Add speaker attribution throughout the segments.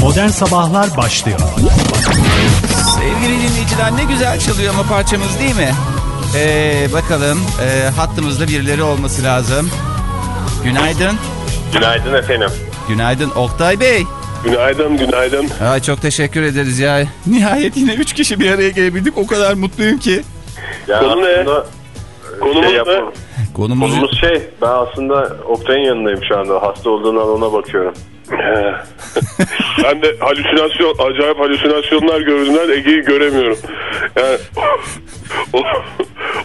Speaker 1: Modern Sabahlar başlıyor.
Speaker 2: Sevgili dinleyiciler ne güzel çalıyor ama parçamız değil mi? Ee, bakalım ee, hattımızda birileri olması lazım. Günaydın.
Speaker 3: Günaydın efendim.
Speaker 2: Günaydın Oktay Bey.
Speaker 3: Günaydın, günaydın.
Speaker 2: Ay, çok teşekkür ederiz ya. Nihayet yine 3 kişi bir araya gelebildik. O kadar mutluyum ki.
Speaker 3: Ya
Speaker 4: Konu ne?
Speaker 3: aslında
Speaker 4: Konumuz
Speaker 3: şey
Speaker 4: ne?
Speaker 2: Konumuz,
Speaker 3: Konumuz şey, ben aslında Oktay'ın yanındayım şu anda. Hasta olduğundan ona bakıyorum.
Speaker 4: Ben de halüsinasyon, acayip halüsinasyonlar gördüğümden Ege'yi göremiyorum. Yani o,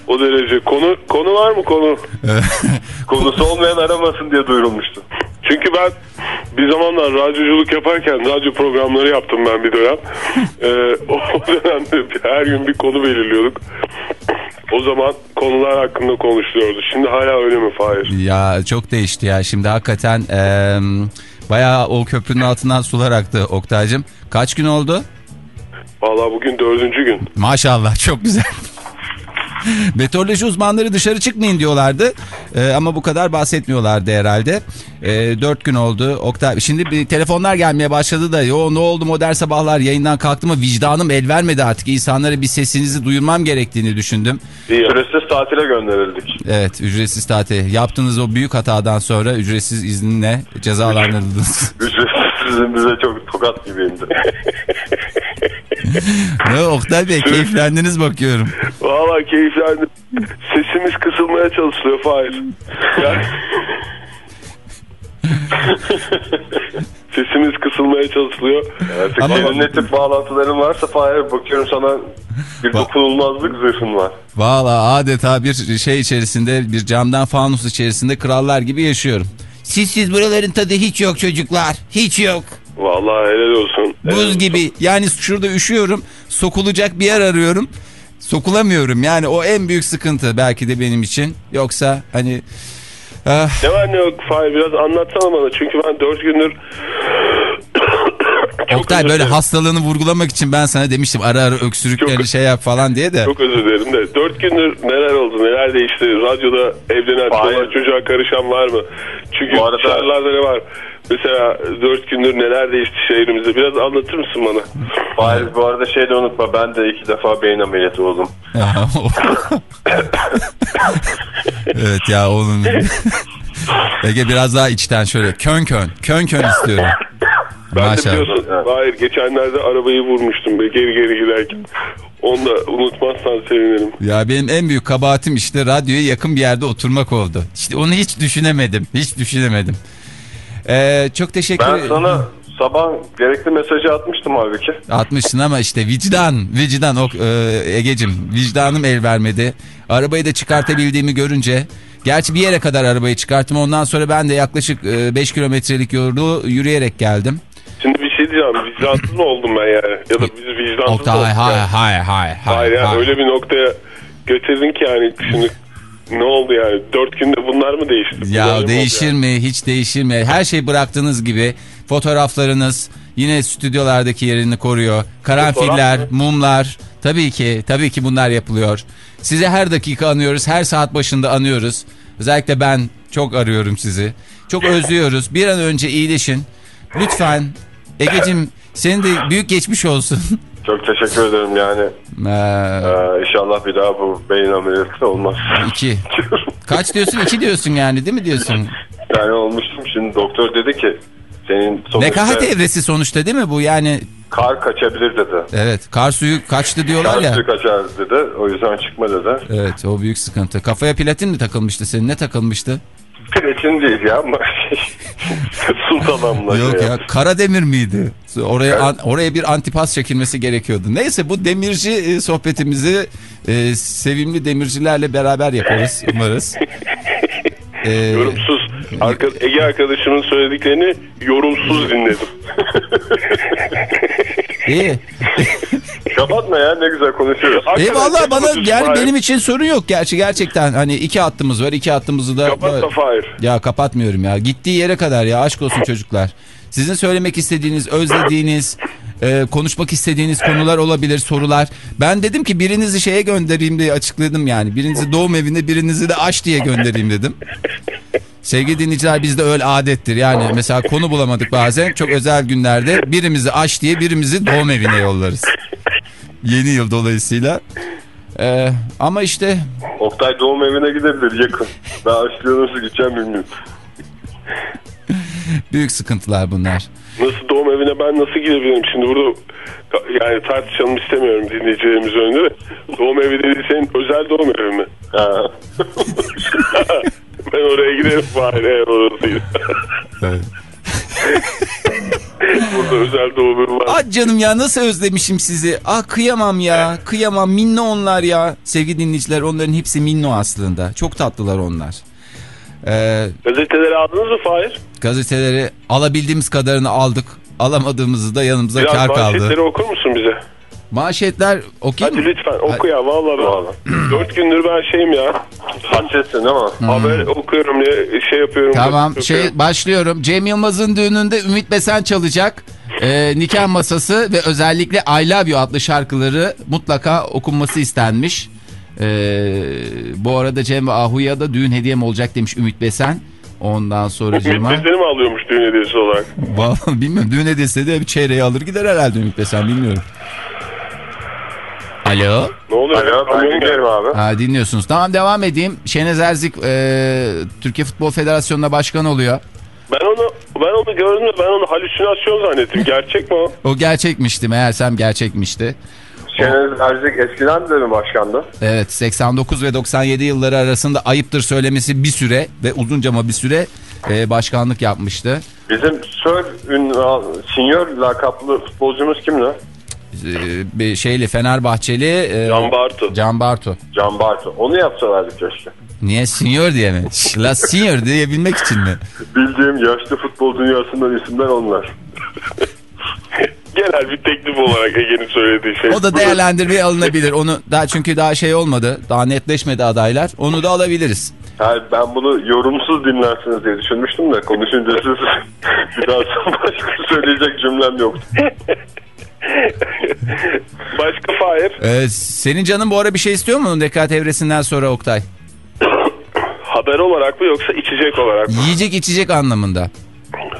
Speaker 4: o derece. Konu konu var mı konu?
Speaker 3: Konusu olmayan aramasın diye duyurulmuştu.
Speaker 4: Çünkü ben bir zamanlar radyoculuk yaparken radyo programları yaptım ben bir dönem. Ee, o dönemde her gün bir konu belirliyorduk. O zaman konular hakkında konuşuluyordu. Şimdi hala öyle mi Fahir?
Speaker 2: Ya çok değişti ya. Şimdi hakikaten ee, bayağı o köprünün altından sular aktı Oktay'cım. Kaç gün oldu?
Speaker 4: Valla bugün dördüncü gün.
Speaker 2: Maşallah çok güzel. Meteoroloji uzmanları dışarı çıkmayın diyorlardı Ee, ama bu kadar bahsetmiyorlardı herhalde. Ee, dört gün oldu. Oktay, şimdi bir telefonlar gelmeye başladı da yo ne oldu modern sabahlar yayından kalktı mı vicdanım el vermedi artık. İnsanlara bir sesinizi duyurmam gerektiğini düşündüm.
Speaker 3: Süresiz tatile gönderildik.
Speaker 2: Evet ücretsiz tatil. Yaptığınız o büyük hatadan sonra ücretsiz izinle cezalandırıldınız.
Speaker 3: Ücretsiz bize çok tokat gibi indi.
Speaker 2: ne Oktay Bey keyiflendiniz bakıyorum.
Speaker 4: Valla keyiflendim. Sesimiz kısılmaya çalışılıyor Fahir. Yani... Sesimiz kısılmaya çalışılıyor.
Speaker 3: Artık
Speaker 2: Ama-
Speaker 3: senin ne tip bağlantıların varsa Fahir bakıyorum sana bir dokunulmazlık zırhın var.
Speaker 2: Valla adeta bir şey içerisinde bir camdan fanus içerisinde krallar gibi yaşıyorum. Sizsiz buraların tadı hiç yok çocuklar. Hiç yok.
Speaker 4: Vallahi helal olsun.
Speaker 2: Buz gibi. Yani şurada üşüyorum. Sokulacak bir yer arıyorum. Sokulamıyorum. Yani o en büyük sıkıntı belki de benim için. Yoksa hani... ah,
Speaker 4: Ne var ne yok Fahir biraz anlatsana bana. Çünkü ben dört gündür... Çok
Speaker 2: Oktay böyle hastalığını vurgulamak için ben sana demiştim ara ara öksürüklerini
Speaker 4: Çok-
Speaker 2: şey yap falan diye de.
Speaker 4: Çok özür dilerim de. Dört gündür neler oldu neler değişti. Radyoda evlenen çoluğa çocuğa karışan var mı? Çünkü
Speaker 3: Bu arada-
Speaker 4: ne var? Mesela dört gündür neler değişti şehrimizde. Biraz anlatır mısın bana?
Speaker 3: Fahir bu arada şey de unutma ben de iki defa beyin ameliyatı oldum.
Speaker 2: Evet ya oğlum. Ege biraz daha içten şöyle kön kön. Kön kön istiyorum.
Speaker 4: Ben de
Speaker 2: Maşallah.
Speaker 4: biliyorsun. Hayır geçenlerde arabayı vurmuştum be, geri geri giderken. Onu da unutmazsan sevinirim.
Speaker 2: Ya benim en büyük kabahatim işte radyoya yakın bir yerde oturmak oldu. İşte onu hiç düşünemedim. Hiç düşünemedim. Ee, çok teşekkür
Speaker 3: Ben
Speaker 2: ederim.
Speaker 3: sana sabah gerekli mesajı atmıştım halbuki.
Speaker 2: Atmışsın ama işte vicdan, vicdan o e, Egecim, vicdanım el vermedi. Arabayı da çıkartabildiğimi görünce, gerçi bir yere kadar arabayı çıkarttım. Ondan sonra ben de yaklaşık 5 kilometrelik yolu yürüyerek geldim.
Speaker 4: Diyeceğim. Vicdansız mı oldum ben yani? Ya da biz vicdansız mı
Speaker 2: Oktay,
Speaker 4: olduk
Speaker 2: hayır,
Speaker 4: yani?
Speaker 2: hayır, hayır,
Speaker 4: Hayır
Speaker 2: hayır.
Speaker 4: yani
Speaker 2: hayır.
Speaker 4: öyle bir noktaya getirdin ki yani şimdi ne oldu yani? Dört günde bunlar mı değişti? Bunlar
Speaker 2: Ya
Speaker 4: oldu
Speaker 2: değişir
Speaker 4: yani?
Speaker 2: mi? Hiç değişir mi? Her şey bıraktığınız gibi fotoğraflarınız yine stüdyolardaki yerini koruyor. Karanfiller, mumlar. Tabii ki, tabii ki bunlar yapılıyor. Sizi her dakika anıyoruz, her saat başında anıyoruz. Özellikle ben çok arıyorum sizi. Çok özlüyoruz. Bir an önce iyileşin. Lütfen Egecim senin de büyük geçmiş olsun.
Speaker 3: Çok teşekkür ederim yani.
Speaker 2: Ee,
Speaker 3: Ee, inşallah bir daha bu beyin ameliyatı olmaz.
Speaker 2: iki. Kaç diyorsun? İki diyorsun yani değil mi diyorsun?
Speaker 3: yani olmuştum şimdi doktor dedi ki senin sonuçta
Speaker 2: Nekahat evresi sonuçta değil mi bu? Yani
Speaker 3: kar kaçabilir dedi.
Speaker 2: Evet kar suyu kaçtı diyorlar
Speaker 3: Kar
Speaker 2: ya.
Speaker 3: suyu kaçar dedi. O yüzden çıkma dedi.
Speaker 2: Evet o büyük sıkıntı. Kafaya platin mi takılmıştı senin? Ne takılmıştı?
Speaker 3: Platin değil ya ama sultanamla.
Speaker 2: Yok
Speaker 3: şey
Speaker 2: ya Karademir miydi? Oraya an- oraya bir antipas çekilmesi gerekiyordu. Neyse bu demirci e, sohbetimizi e, sevimli demircilerle beraber yaparız umarız. E,
Speaker 4: Yorumsuz. Arka, Ege arkadaşımın söylediklerini yorumsuz dinledim.
Speaker 2: iyi.
Speaker 3: Kapatma ya ne güzel konuşuyoruz.
Speaker 2: Eyvallah bana
Speaker 4: Kapatıyorsun,
Speaker 2: yani
Speaker 4: Fahir.
Speaker 2: benim için sorun yok gerçi gerçekten hani iki hattımız var iki hattımızı da
Speaker 4: Kapatma Fahir.
Speaker 2: Ya kapatmıyorum ya. Gittiği yere kadar ya aşk olsun çocuklar. Sizin söylemek istediğiniz, özlediğiniz, e, konuşmak istediğiniz konular olabilir, sorular. Ben dedim ki birinizi şeye göndereyim diye açıkladım yani. Birinizi doğum evine, birinizi de aş diye göndereyim dedim. Sevgili dinleyiciler bizde öyle adettir. Yani mesela konu bulamadık bazen. Çok özel günlerde birimizi aş diye birimizi doğum evine yollarız. Yeni yıl dolayısıyla. Ee, ama işte
Speaker 3: Oktay doğum evine gidebilir yakın. Ben aşkıya nasıl gideceğim bilmiyorum.
Speaker 2: büyük sıkıntılar bunlar.
Speaker 4: Nasıl doğum evine ben nasıl gidebilirim? Şimdi burada yani tartışalım istemiyorum dinleyicilerimiz önünde de. Doğum evi dediği senin özel doğum evi mi?
Speaker 3: Ha.
Speaker 4: ben oraya giderim bari eğer orasıydı. Burada özel doğum evi var.
Speaker 2: Ah canım ya nasıl özlemişim sizi. Ah kıyamam ya. Kıyamam. Minno onlar ya. Sevgili dinleyiciler onların hepsi minno aslında. Çok tatlılar onlar. Ee,
Speaker 4: Gazeteleri aldınız mı Fahir?
Speaker 2: gazeteleri alabildiğimiz kadarını aldık. Alamadığımızızı da yanımıza
Speaker 4: Biraz
Speaker 2: kar kaldı.
Speaker 4: manşetleri okur musun bize?
Speaker 2: Manşetler okuyayım
Speaker 4: Hadi
Speaker 2: mı?
Speaker 4: lütfen oku ya vallahi ben. Dört gündür ben şeyim ya.
Speaker 3: Hasretsin ama.
Speaker 4: Haber okuyorum ya şey yapıyorum.
Speaker 2: Tamam şey
Speaker 4: okuyorum.
Speaker 2: başlıyorum. Cem Yılmaz'ın düğününde Ümit Besen çalacak. Ee, nikah masası ve özellikle I Love You adlı şarkıları mutlaka okunması istenmiş. Ee, bu arada Cem ve Ahu'ya da düğün hediyem olacak demiş Ümit Besen. Ondan sonra
Speaker 4: Ümit
Speaker 2: Cema.
Speaker 4: Besen'i mi alıyormuş düğün hediyesi olarak?
Speaker 2: Vallahi bilmiyorum düğün hediyesi de bir çeyreği alır gider herhalde Ümit Besen bilmiyorum. Alo.
Speaker 4: Ne oluyor?
Speaker 3: Alo ben
Speaker 4: geldi.
Speaker 3: abi.
Speaker 2: Ha, dinliyorsunuz. Tamam devam edeyim. Şenez Erzik e, Türkiye Futbol Federasyonu'na başkan oluyor.
Speaker 4: Ben onu ben onu gördüm de ben onu halüsinasyon zannettim. Gerçek mi o?
Speaker 2: O gerçekmişti meğersem gerçekmişti.
Speaker 3: Şenez Erzik eskiden de mi başkandı?
Speaker 2: Evet 89 ve 97 yılları arasında ayıptır söylemesi bir süre ve uzunca ama bir süre e, başkanlık yapmıştı.
Speaker 3: Bizim Sir ünvan, senior lakaplı futbolcumuz kimdi?
Speaker 2: E, şeyli Fenerbahçeli e,
Speaker 4: Can Bartu.
Speaker 2: Can Bartu.
Speaker 3: Can Bartu. Onu yapsalardı keşke.
Speaker 2: Niye senior diye mi? La senior diyebilmek için mi?
Speaker 3: Bildiğim yaşlı futbol dünyasından isimler onlar.
Speaker 4: Genel bir teklif olarak Ege'nin söylediği şey.
Speaker 2: O da değerlendirmeye alınabilir. Onu daha çünkü daha şey olmadı. Daha netleşmedi adaylar. Onu da alabiliriz.
Speaker 3: Yani ben bunu yorumsuz dinlersiniz diye düşünmüştüm de konuşunca siz bir daha başka söyleyecek cümlem yok.
Speaker 4: Başka Fahir.
Speaker 2: Ee, senin canın bu ara bir şey istiyor mu Dekat evresinden sonra Oktay?
Speaker 4: Haber olarak mı yoksa içecek olarak mı?
Speaker 2: Yiyecek içecek anlamında.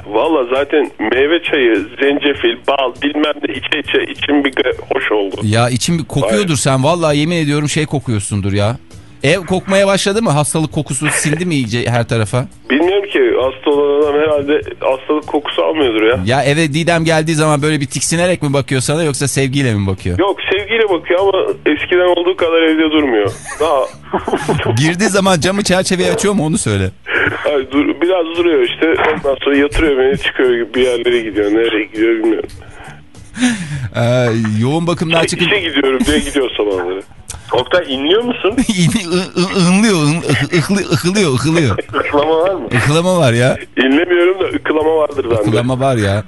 Speaker 4: Valla zaten meyve çayı, zencefil, bal bilmem ne içe içe içim bir hoş oldu.
Speaker 2: Ya için bir kokuyordur sen. Vallahi yemin ediyorum şey kokuyorsundur ya. Ev kokmaya başladı mı? Hastalık kokusu sildi mi iyice her tarafa?
Speaker 4: Bilmiyorum ki hasta olan adam herhalde hastalık kokusu almıyordur ya.
Speaker 2: Ya eve Didem geldiği zaman böyle bir tiksinerek mi bakıyor sana yoksa sevgiyle mi bakıyor?
Speaker 4: Yok sevgiyle bakıyor ama eskiden olduğu kadar evde durmuyor. Daha
Speaker 2: Girdiği zaman camı çerçeveyi açıyor mu onu söyle.
Speaker 4: Ay, dur, biraz duruyor işte ondan sonra yatırıyor beni çıkıyor bir yerlere gidiyor. Nereye gidiyor bilmiyorum.
Speaker 2: Ee, yoğun bakımdan
Speaker 4: İşe,
Speaker 2: çıkıp
Speaker 4: işe gidiyorum diye gidiyor sabahları.
Speaker 3: Oktay inliyor musun?
Speaker 2: ınlıyor, ıhılıyor, ıhılıyor.
Speaker 3: Islama var mı?
Speaker 2: Ihılama var ya.
Speaker 4: İnlemiyorum da ıkılama vardır bende.
Speaker 2: Ihılama var ya.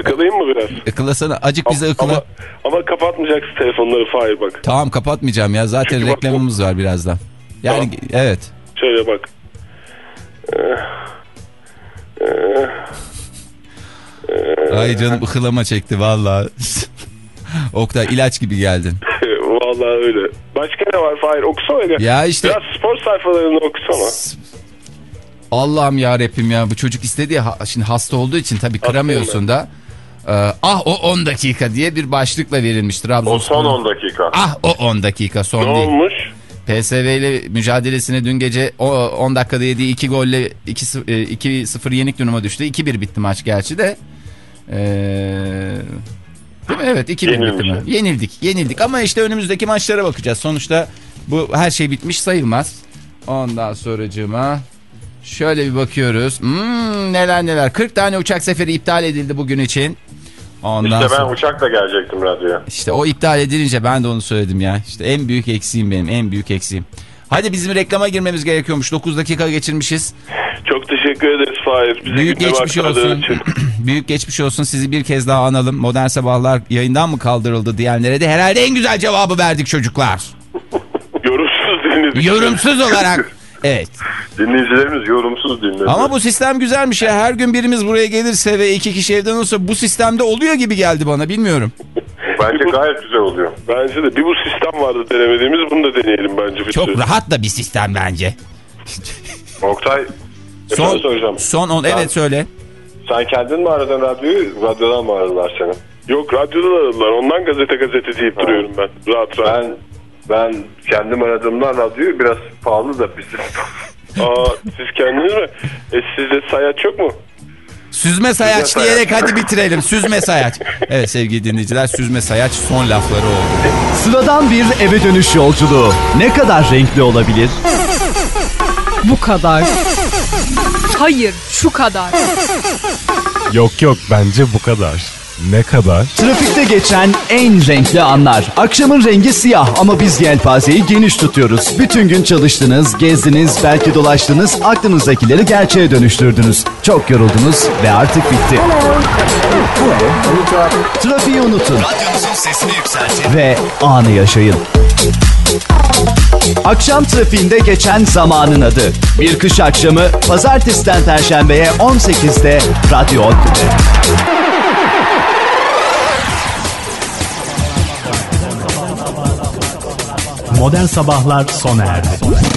Speaker 4: Ikılayım mı biraz?
Speaker 2: Ikılasana. Acık bize
Speaker 4: Ama,
Speaker 2: ıkıla.
Speaker 4: ama kapatmayacaksın telefonları Fahir bak.
Speaker 2: Tamam kapatmayacağım ya. Zaten
Speaker 4: Çünkü bak
Speaker 2: reklamımız var birazdan. Yani
Speaker 4: Tamam.
Speaker 2: evet.
Speaker 4: Şöyle bak. Ee, ee,
Speaker 2: Ay canım ıhılama çekti valla. Oktay ilaç gibi geldin.
Speaker 4: Vallahi öyle. Başka ne var Fahir? Okusana öyle.
Speaker 2: Ya işte
Speaker 4: Biraz spor sayfalarını okusana.
Speaker 2: Allah'ım ya Rabbim ya bu çocuk istedi ya ha- şimdi hasta olduğu için tabii kıramıyorsun da. Ee, ah o 10 dakika diye bir başlıkla verilmiş
Speaker 3: O
Speaker 2: Trabzonspor.
Speaker 3: son 10 dakika.
Speaker 2: Ah o 10 dakika son
Speaker 4: Ne
Speaker 2: değil.
Speaker 4: olmuş?
Speaker 2: PSV ile mücadelesine dün gece o 10 dakikada yediği 2 golle 2-0 yenik duruma düştü. 2-1 bitti maç gerçi de. Ee, değil mi? Evet 2-1 bitti
Speaker 3: Yenilmiş.
Speaker 2: mi? Yenildik. Yenildik ama işte önümüzdeki maçlara bakacağız. Sonuçta bu her şey bitmiş sayılmaz. Ondan sonracığıma şöyle bir bakıyoruz. Hmm, neler neler. 40 tane uçak seferi iptal edildi bugün için. Ondan
Speaker 3: İşte ben
Speaker 2: sonra...
Speaker 3: uçakla gelecektim radyoya.
Speaker 2: İşte o iptal edilince ben de onu söyledim ya. İşte en büyük eksiğim benim en büyük eksiğim. Hadi bizim reklama girmemiz gerekiyormuş. 9 dakika geçirmişiz.
Speaker 4: Çok teşekkür ederiz Fahir. Bize
Speaker 2: Büyük geçmiş olsun.
Speaker 4: için.
Speaker 2: büyük geçmiş olsun. Sizi bir kez daha analım. Modern Sabahlar yayından mı kaldırıldı diyenlere de herhalde en güzel cevabı verdik çocuklar.
Speaker 4: Yorumsuz dinledik.
Speaker 2: Yorumsuz olarak. Evet.
Speaker 3: Dinleyicilerimiz yorumsuz dinledi.
Speaker 2: Ama bu sistem güzelmiş ya. Her gün birimiz buraya gelirse ve iki kişi evden olsa bu sistemde oluyor gibi geldi bana. Bilmiyorum.
Speaker 3: Bence gayet güzel oluyor.
Speaker 4: Bence de bir bu sistem vardı denemediğimiz bunu da deneyelim bence bir
Speaker 2: Çok
Speaker 4: süre.
Speaker 2: rahat da bir sistem bence.
Speaker 3: Oktay Son, soracağım.
Speaker 2: Son on, evet söyle.
Speaker 3: Sen kendin mi aradın radyoyu? Radyodan mı aradılar seni?
Speaker 4: Yok radyoda da aradılar. Ondan gazete gazete deyip duruyorum ben. Rahat rahat.
Speaker 3: Ben ben kendim aradığımdan radyoyu biraz pahalı da bizim.
Speaker 4: Aa, siz kendiniz mi? E, sizde sayaç yok mu?
Speaker 2: Süzme sayaç
Speaker 3: Süzme
Speaker 2: diyerek
Speaker 3: sayaç.
Speaker 2: hadi bitirelim. Süzme sayaç. Evet sevgili dinleyiciler süzme sayaç son lafları oldu.
Speaker 5: Sıradan bir eve dönüş yolculuğu ne kadar renkli olabilir?
Speaker 6: Bu kadar. Hayır şu kadar.
Speaker 7: Yok yok bence bu kadar. Ne kadar?
Speaker 5: Trafikte geçen en renkli anlar. Akşamın rengi siyah ama biz yelpazeyi geniş tutuyoruz. Bütün gün çalıştınız, gezdiniz, belki dolaştınız, aklınızdakileri gerçeğe dönüştürdünüz. Çok yoruldunuz ve artık bitti. Trafiği unutun.
Speaker 8: Radyonuzun sesini yükseltin.
Speaker 5: ve anı yaşayın. Akşam trafiğinde geçen zamanın adı. Bir kış akşamı pazartesiden perşembeye 18'de Radyo Otlu'da.
Speaker 1: Modern Sabahlar sona erdi.